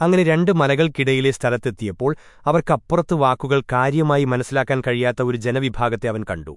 അങ്ങനെ രണ്ട് മലകൾക്കിടയിലെ സ്ഥലത്തെത്തിയപ്പോൾ അവർക്കപ്പുറത്ത് വാക്കുകൾ കാര്യമായി മനസ്സിലാക്കാൻ കഴിയാത്ത ഒരു ജനവിഭാഗത്തെ അവൻ കണ്ടു